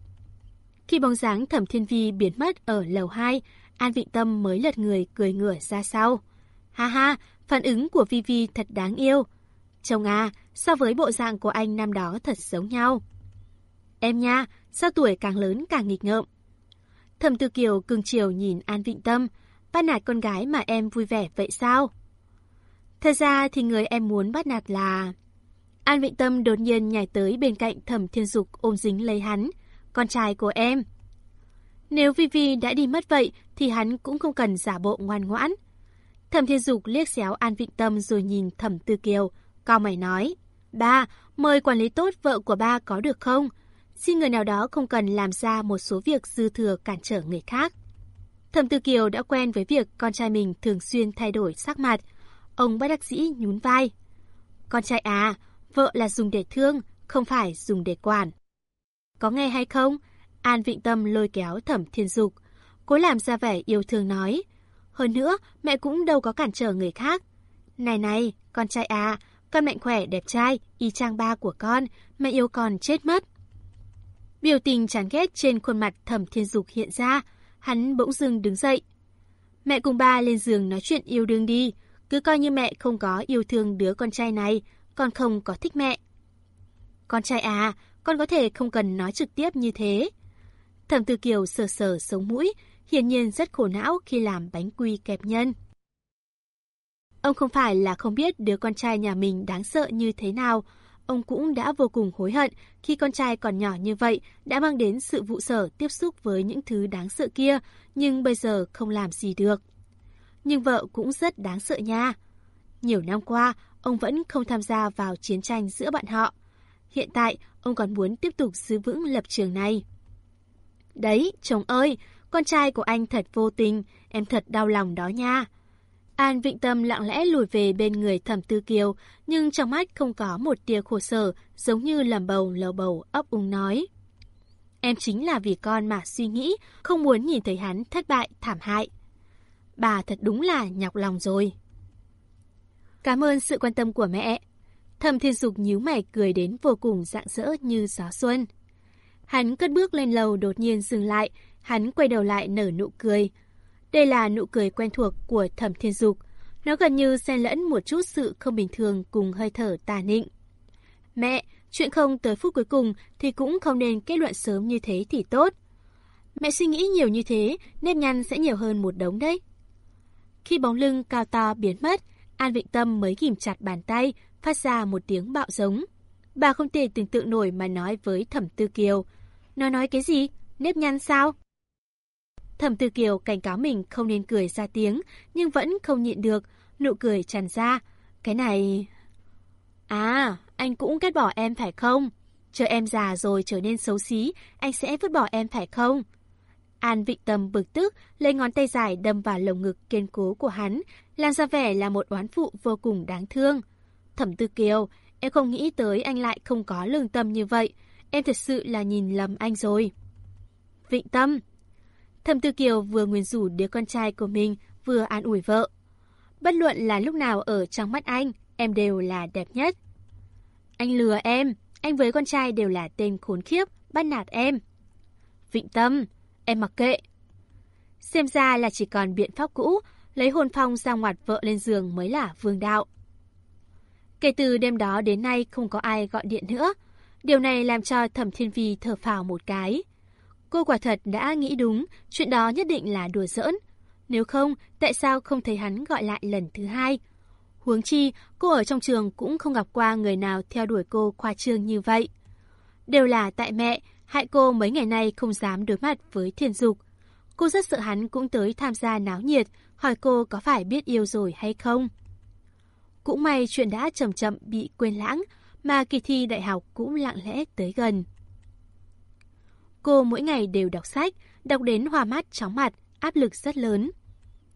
Khi bóng dáng Thẩm Thiên Vi biến mất ở lầu 2, An Vịnh Tâm mới lật người cười ngửa ra sau. Ha ha, phản ứng của Vi Vi thật đáng yêu. Chồng à, so với bộ dạng của anh năm đó thật giống nhau. Em nha, sao tuổi càng lớn càng nghịch ngợm. Thẩm Tư Kiều cưng chiều nhìn An Vịnh Tâm, bắt nạt con gái mà em vui vẻ vậy sao? Thật ra thì người em muốn bắt nạt là... An Vịnh Tâm đột nhiên nhảy tới bên cạnh Thẩm Thiên Dục ôm dính lấy hắn, con trai của em. Nếu Vivi đã đi mất vậy thì hắn cũng không cần giả bộ ngoan ngoãn. Thẩm Thiên Dục liếc xéo An Vịnh Tâm rồi nhìn Thẩm Tư Kiều, cao mày nói. Ba, mời quản lý tốt vợ của ba có được không? Xin người nào đó không cần làm ra một số việc dư thừa cản trở người khác. Thẩm Tư Kiều đã quen với việc con trai mình thường xuyên thay đổi sắc mặt. Ông bác đắc sĩ nhún vai. Con trai à, vợ là dùng để thương, không phải dùng để quản. Có nghe hay không? An Vịnh Tâm lôi kéo Thẩm Thiên Dục. Cố làm ra vẻ yêu thương nói. Hơn nữa, mẹ cũng đâu có cản trở người khác. Này này, con trai à, con mạnh khỏe đẹp trai, y chang ba của con, mẹ yêu con chết mất. Biểu tình chán ghét trên khuôn mặt Thẩm Thiên Dục hiện ra, hắn bỗng dưng đứng dậy. Mẹ cùng ba lên giường nói chuyện yêu đương đi, cứ coi như mẹ không có yêu thương đứa con trai này, con không có thích mẹ. Con trai à, con có thể không cần nói trực tiếp như thế. Thẩm Tư Kiều sờ sờ sống mũi, hiển nhiên rất khổ não khi làm bánh quy kẹp nhân. Ông không phải là không biết đứa con trai nhà mình đáng sợ như thế nào, ông cũng đã vô cùng hối hận khi con trai còn nhỏ như vậy đã mang đến sự vụ sở tiếp xúc với những thứ đáng sợ kia, nhưng bây giờ không làm gì được. Nhưng vợ cũng rất đáng sợ nha. Nhiều năm qua, ông vẫn không tham gia vào chiến tranh giữa bạn họ. Hiện tại, ông còn muốn tiếp tục giữ vững lập trường này. Đấy, chồng ơi, con trai của anh thật vô tình, em thật đau lòng đó nha. An Vịnh Tâm lặng lẽ lùi về bên người thẩm tư kiều, nhưng trong mắt không có một tia khổ sở, giống như lầm bầu lầu bầu ấp úng nói. Em chính là vì con mà suy nghĩ, không muốn nhìn thấy hắn thất bại, thảm hại. Bà thật đúng là nhọc lòng rồi. Cảm ơn sự quan tâm của mẹ. Thẩm Thiên Dục nhíu mày cười đến vô cùng rạng rỡ như gió xuân. Hắn cất bước lên lầu đột nhiên dừng lại, hắn quay đầu lại nở nụ cười. Đây là nụ cười quen thuộc của Thẩm Thiên Dục. Nó gần như xen lẫn một chút sự không bình thường cùng hơi thở tà nịnh. Mẹ, chuyện không tới phút cuối cùng thì cũng không nên kết luận sớm như thế thì tốt. Mẹ suy nghĩ nhiều như thế, nếp nhăn sẽ nhiều hơn một đống đấy. Khi bóng lưng cao to biến mất, An Vịnh Tâm mới ghim chặt bàn tay, phát ra một tiếng bạo giống. Bà không thể tưởng tượng nổi mà nói với Thẩm Tư Kiều. Nó nói cái gì? Nếp nhăn sao? Thẩm Tư Kiều cảnh cáo mình không nên cười ra tiếng, nhưng vẫn không nhịn được, nụ cười tràn ra. Cái này... À, anh cũng ghét bỏ em phải không? Chờ em già rồi trở nên xấu xí, anh sẽ vứt bỏ em phải không? An Vịnh Tâm bực tức, lấy ngón tay dài đâm vào lồng ngực kiên cố của hắn, làm ra vẻ là một oán phụ vô cùng đáng thương. Thẩm Tư Kiều, em không nghĩ tới anh lại không có lương tâm như vậy. Em thật sự là nhìn lầm anh rồi. Vịnh Tâm Thẩm Tư Kiều vừa nguyền rủ đứa con trai của mình, vừa an ủi vợ. Bất luận là lúc nào ở trong mắt anh, em đều là đẹp nhất. Anh lừa em, anh với con trai đều là tên khốn khiếp, bắt nạt em. Vịnh Tâm, em mặc kệ. Xem ra là chỉ còn biện pháp cũ, lấy hồn phong ra ngoặt vợ lên giường mới là vương đạo. Kể từ đêm đó đến nay không có ai gọi điện nữa. Điều này làm cho Thẩm Thiên Vi thở phào một cái. Cô quả thật đã nghĩ đúng, chuyện đó nhất định là đùa giỡn. Nếu không, tại sao không thấy hắn gọi lại lần thứ hai? Huống chi, cô ở trong trường cũng không gặp qua người nào theo đuổi cô khoa trương như vậy. Đều là tại mẹ, hại cô mấy ngày nay không dám đối mặt với thiên dục. Cô rất sợ hắn cũng tới tham gia náo nhiệt, hỏi cô có phải biết yêu rồi hay không. Cũng may chuyện đã chậm chậm bị quên lãng, mà kỳ thi đại học cũng lặng lẽ tới gần. Cô mỗi ngày đều đọc sách, đọc đến hoa mắt chóng mặt, áp lực rất lớn.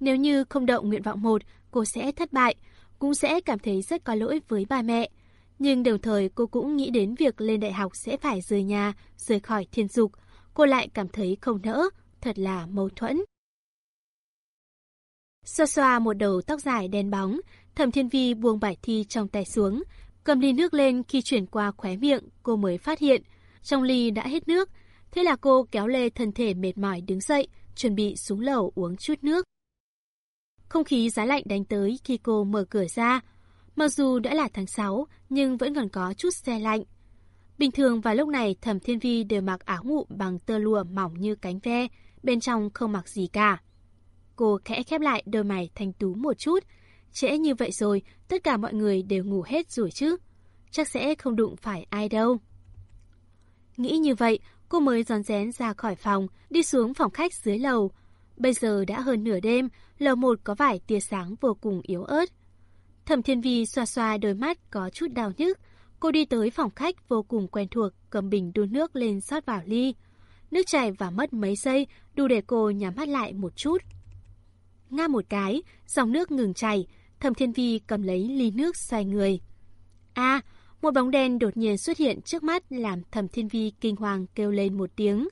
Nếu như không đậu nguyện vọng 1, cô sẽ thất bại, cũng sẽ cảm thấy rất có lỗi với ba mẹ. Nhưng đồng thời cô cũng nghĩ đến việc lên đại học sẽ phải rời nhà, rời khỏi thiên dục. Cô lại cảm thấy không nỡ, thật là mâu thuẫn. Xoa xoa một đầu tóc dài đen bóng, thẩm thiên vi buông bài thi trong tay xuống. Cầm ly nước lên khi chuyển qua khóe miệng, cô mới phát hiện. Trong ly đã hết nước, thế là cô kéo lê thân thể mệt mỏi đứng dậy, chuẩn bị xuống lầu uống chút nước. Không khí giá lạnh đánh tới khi cô mở cửa ra. Mặc dù đã là tháng 6, nhưng vẫn còn có chút xe lạnh. Bình thường vào lúc này Thẩm Thiên Vi đều mặc áo ngụ bằng tơ lụa mỏng như cánh ve, bên trong không mặc gì cả. Cô khẽ khép lại đôi mày thành tú một chút. Trễ như vậy rồi, tất cả mọi người đều ngủ hết rồi chứ. Chắc sẽ không đụng phải ai đâu. Nghĩ như vậy, cô mới giòn rén ra khỏi phòng, đi xuống phòng khách dưới lầu. Bây giờ đã hơn nửa đêm, lầu một có vài tia sáng vô cùng yếu ớt. Thẩm Thiên Vi xoa xoa đôi mắt có chút đau nhức. Cô đi tới phòng khách vô cùng quen thuộc, cầm bình đun nước lên rót vào ly. Nước chảy và mất mấy giây, đủ để cô nhắm mắt lại một chút. Nga một cái, dòng nước ngừng chảy, Thẩm Thiên Vi cầm lấy ly nước xoay người. A, một bóng đen đột nhiên xuất hiện trước mắt làm Thẩm Thiên Vi kinh hoàng kêu lên một tiếng.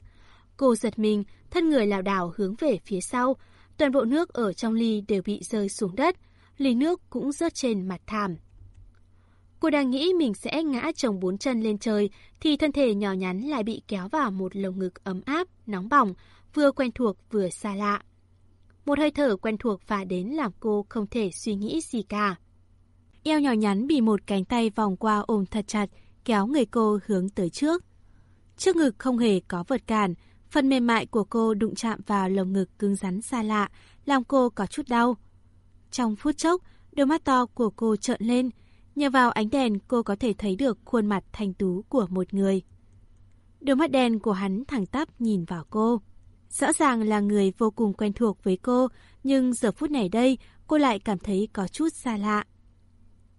Cô giật mình, thân người lảo đảo hướng về phía sau, toàn bộ nước ở trong ly đều bị rơi xuống đất, ly nước cũng rớt trên mặt thảm. Cô đang nghĩ mình sẽ ngã chồng bốn chân lên trời, thì thân thể nhỏ nhắn lại bị kéo vào một lồng ngực ấm áp, nóng bỏng, vừa quen thuộc vừa xa lạ. Một hơi thở quen thuộc và đến làm cô không thể suy nghĩ gì cả. Eo nhỏ nhắn bị một cánh tay vòng qua ôm thật chặt, kéo người cô hướng tới trước. Trước ngực không hề có vật cản, phần mềm mại của cô đụng chạm vào lồng ngực cứng rắn xa lạ, làm cô có chút đau. Trong phút chốc, đôi mắt to của cô trợn lên, nhờ vào ánh đèn cô có thể thấy được khuôn mặt thanh tú của một người. Đôi mắt đen của hắn thẳng tắp nhìn vào cô. Rõ ràng là người vô cùng quen thuộc với cô, nhưng giờ phút này đây cô lại cảm thấy có chút xa lạ.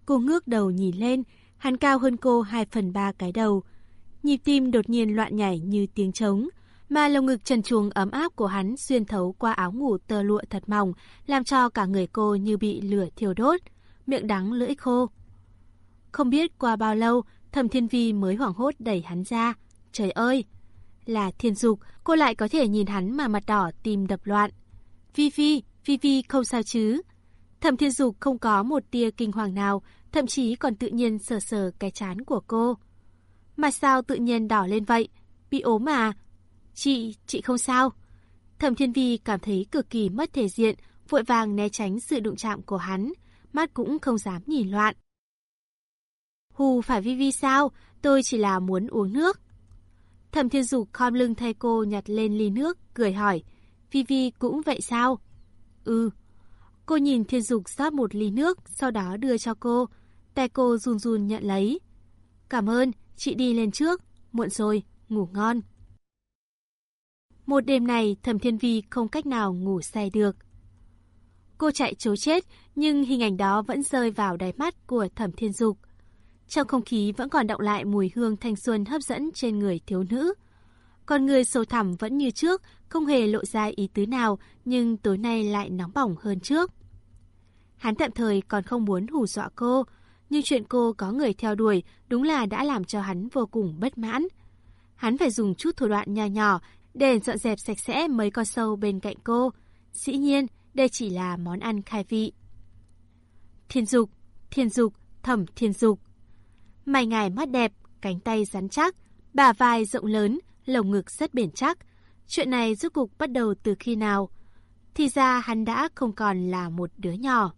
Cô ngước đầu nhìn lên, hắn cao hơn cô 2 phần 3 cái đầu. Nhịp tim đột nhiên loạn nhảy như tiếng trống, mà lồng ngực trần chuồng ấm áp của hắn xuyên thấu qua áo ngủ tơ lụa thật mỏng, làm cho cả người cô như bị lửa thiêu đốt, miệng đắng lưỡi khô. Không biết qua bao lâu, Thẩm Thiên Vi mới hoảng hốt đẩy hắn ra. Trời ơi! Là thiên dục, cô lại có thể nhìn hắn mà mặt đỏ tim đập loạn. Vi Vi, Vi Vi không sao chứ? Thẩm Thiên Dục không có một tia kinh hoàng nào, thậm chí còn tự nhiên sờ sờ cái chán của cô. Mà sao tự nhiên đỏ lên vậy? Bị ốm à? Chị, chị không sao. Thẩm Thiên Vi cảm thấy cực kỳ mất thể diện, vội vàng né tránh sự đụng chạm của hắn, mắt cũng không dám nhìn loạn. Hù phải Vi Vi sao? Tôi chỉ là muốn uống nước. Thẩm Thiên Dục khom lưng thay cô nhặt lên ly nước, cười hỏi. Vi Vi cũng vậy sao? Ừ. Cô nhìn Thiên Dục rót một ly nước, sau đó đưa cho cô. Tay cô run run nhận lấy. Cảm ơn, chị đi lên trước. Muộn rồi, ngủ ngon. Một đêm này, Thẩm Thiên Vi không cách nào ngủ say được. Cô chạy chối chết, nhưng hình ảnh đó vẫn rơi vào đáy mắt của Thẩm Thiên Dục. Trong không khí vẫn còn động lại mùi hương thanh xuân hấp dẫn trên người thiếu nữ. còn người sâu thẳm vẫn như trước, không hề lộ ra ý tứ nào, nhưng tối nay lại nóng bỏng hơn trước. Hắn tạm thời còn không muốn hù dọa cô, nhưng chuyện cô có người theo đuổi đúng là đã làm cho hắn vô cùng bất mãn. Hắn phải dùng chút thủ đoạn nhỏ nhỏ để dọn dẹp sạch sẽ mấy con sâu bên cạnh cô. Dĩ nhiên, đây chỉ là món ăn khai vị. Thiên dục, thiên dục, thẩm thiên dục. Mày ngài mắt đẹp, cánh tay rắn chắc, bả vai rộng lớn, lồng ngực rất bền chắc. Chuyện này rốt cục bắt đầu từ khi nào? Thì ra hắn đã không còn là một đứa nhỏ.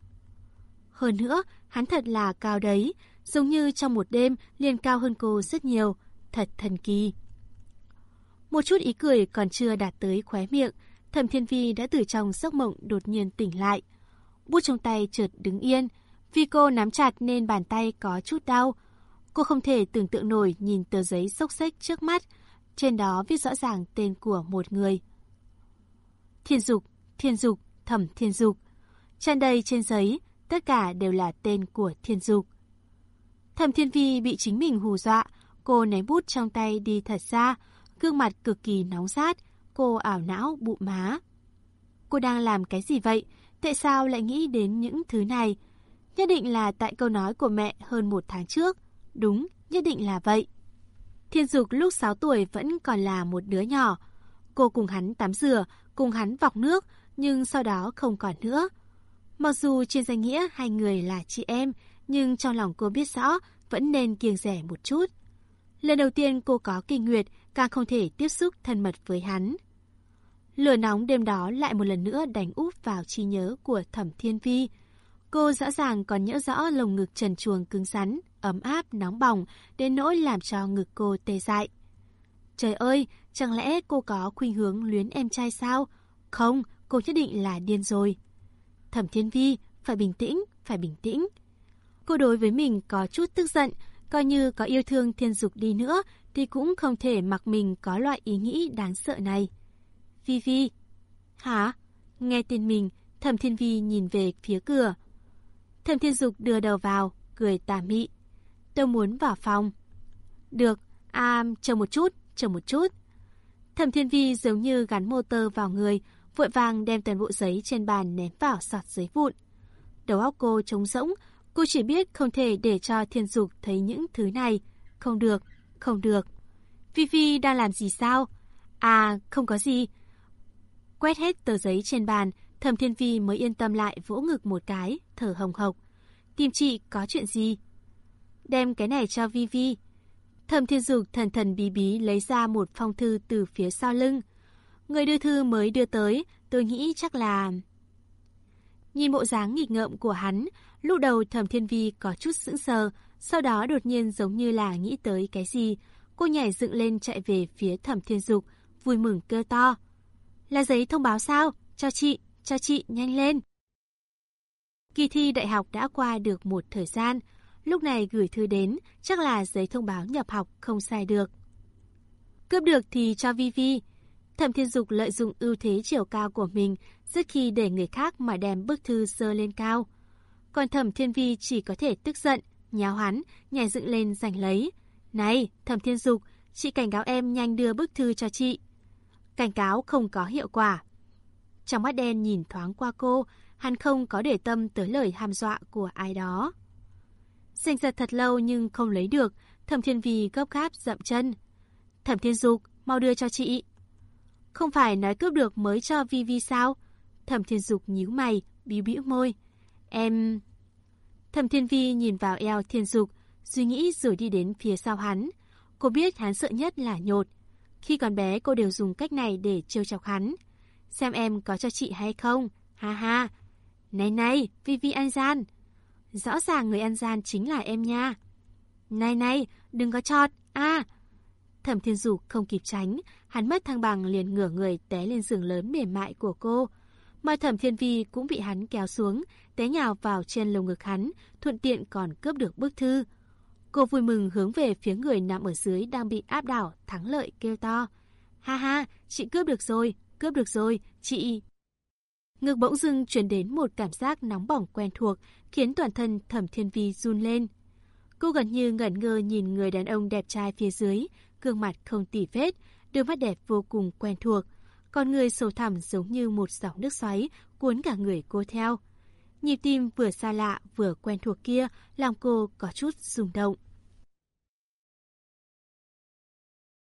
Hơn nữa, hắn thật là cao đấy, giống như trong một đêm liền cao hơn cô rất nhiều, thật thần kỳ. Một chút ý cười còn chưa đạt tới khóe miệng, Thẩm Thiên Vi đã từ trong giấc mộng đột nhiên tỉnh lại. Bút trong tay chợt đứng yên, vì cô nắm chặt nên bàn tay có chút đau, Cô không thể tưởng tượng nổi nhìn tờ giấy xốc xếch trước mắt, trên đó viết rõ ràng tên của một người. Thiên Dục, Thiên Dục, Thẩm Thiên Dục. Tràn đầy trên giấy, tất cả đều là tên của Thiên Dục. Thẩm Thiên Vi bị chính mình hù dọa, cô ném bút trong tay đi thật xa, gương mặt cực kỳ nóng rát, cô ảo não bụ má. Cô đang làm cái gì vậy? Tại sao lại nghĩ đến những thứ này? Nhất định là tại câu nói của mẹ hơn một tháng trước. Đúng, nhất định là vậy. Thiên Dục lúc 6 tuổi vẫn còn là một đứa nhỏ. Cô cùng hắn tắm rửa, cùng hắn vọc nước, nhưng sau đó không còn nữa. Mặc dù trên danh nghĩa hai người là chị em, nhưng trong lòng cô biết rõ vẫn nên kiêng rẻ một chút. Lần đầu tiên cô có kinh nguyệt, càng không thể tiếp xúc thân mật với hắn. Lửa nóng đêm đó lại một lần nữa đánh úp vào trí nhớ của Thẩm Thiên Vi. Cô rõ ràng còn nhớ rõ lồng ngực trần chuồng cứng rắn, ấm áp, nóng bỏng, đến nỗi làm cho ngực cô tê dại. Trời ơi, chẳng lẽ cô có khuynh hướng luyến em trai sao? Không, cô nhất định là điên rồi. Thẩm Thiên Vi, phải bình tĩnh, phải bình tĩnh. Cô đối với mình có chút tức giận, coi như có yêu thương thiên dục đi nữa thì cũng không thể mặc mình có loại ý nghĩ đáng sợ này. Vi Vi. Hả? Nghe tên mình, Thẩm Thiên Vi nhìn về phía cửa. Thẩm Thiên Dục đưa đầu vào, cười tà mị. Tôi muốn vào phòng. Được, à, chờ một chút, chờ một chút. Thẩm Thiên Vi giống như gắn motor vào người, vội vàng đem toàn bộ giấy trên bàn ném vào sọt giấy vụn. Đầu óc cô trống rỗng, cô chỉ biết không thể để cho Thiên Dục thấy những thứ này. Không được, không được. Vi Vi đang làm gì sao? À, không có gì. Quét hết tờ giấy trên bàn, Thẩm Thiên Vi mới yên tâm lại vỗ ngực một cái, thở hồng hộc. Tìm chị có chuyện gì? Đem cái này cho Vi Vi. Thẩm Thiên Dục thần thần bí bí lấy ra một phong thư từ phía sau lưng. Người đưa thư mới đưa tới, tôi nghĩ chắc là... Nhìn bộ dáng nghịch ngợm của hắn, lúc đầu Thẩm Thiên Vi có chút sững sờ, sau đó đột nhiên giống như là nghĩ tới cái gì. Cô nhảy dựng lên chạy về phía Thẩm Thiên Dục, vui mừng kêu to. Là giấy thông báo sao? Cho chị, cho chị, nhanh lên. Kỳ thi đại học đã qua được một thời gian, lúc này gửi thư đến, chắc là giấy thông báo nhập học không sai được. Cướp được thì cho Vi Vi. Thẩm Thiên Dục lợi dụng ưu thế chiều cao của mình, rất khi để người khác mà đem bức thư dơ lên cao. Còn Thẩm Thiên Vi chỉ có thể tức giận, nháo hắn, nhảy dựng lên giành lấy. Này, Thẩm Thiên Dục, chị cảnh cáo em nhanh đưa bức thư cho chị. Cảnh cáo không có hiệu quả. Trong mắt đen nhìn thoáng qua cô, hắn không có để tâm tới lời hàm dọa của ai đó. Giành giật thật lâu nhưng không lấy được, Thẩm Thiên Vi gấp gáp dậm chân. Thẩm Thiên Dục, mau đưa cho chị. Không phải nói cướp được mới cho Vi Vi sao? Thẩm Thiên Dục nhíu mày, bĩu bĩu môi. Em... Thẩm Thiên Vi nhìn vào eo Thiên Dục, suy nghĩ rồi đi đến phía sau hắn. Cô biết hắn sợ nhất là nhột. Khi còn bé cô đều dùng cách này để trêu chọc hắn. Xem em có cho chị hay không? Ha ha. Này này, Vi Vi ăn gian. Rõ ràng người ăn gian chính là em nha. Này này, đừng có chọt. a Thẩm Thiên Dục không kịp tránh, hắn mất thăng bằng liền ngửa người té lên giường lớn mềm mại của cô. Mai Thẩm Thiên Vi cũng bị hắn kéo xuống, té nhào vào trên lồng ngực hắn, thuận tiện còn cướp được bức thư. Cô vui mừng hướng về phía người nằm ở dưới đang bị áp đảo, thắng lợi kêu to. Ha ha, chị cướp được rồi, cướp được rồi, chị... Ngực bỗng dưng truyền đến một cảm giác nóng bỏng quen thuộc, khiến toàn thân Thẩm Thiên Vi run lên. Cô gần như ngẩn ngơ nhìn người đàn ông đẹp trai phía dưới, gương mặt không tỉ vết, đôi mắt đẹp vô cùng quen thuộc. Con người sâu thẳm giống như một dòng nước xoáy, cuốn cả người cô theo. Nhịp tim vừa xa lạ vừa quen thuộc kia làm cô có chút rung động.